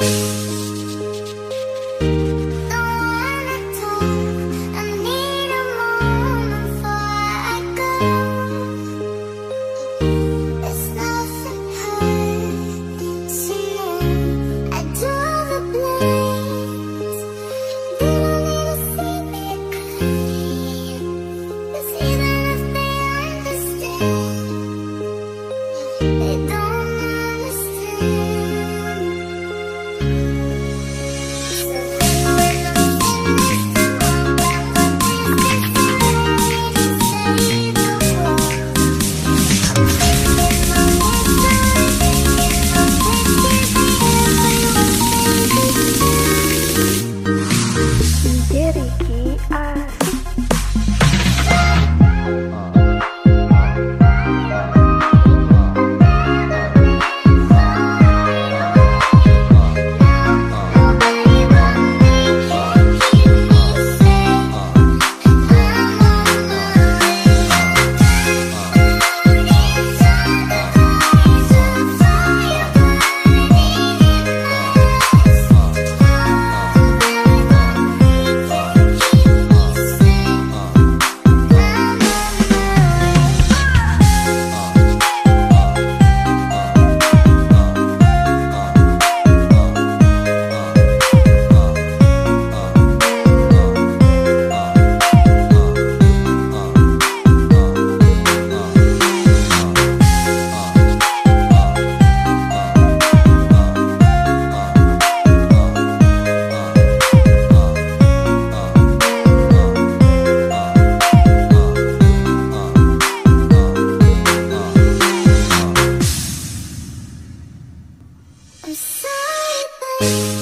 Música I'm sorry,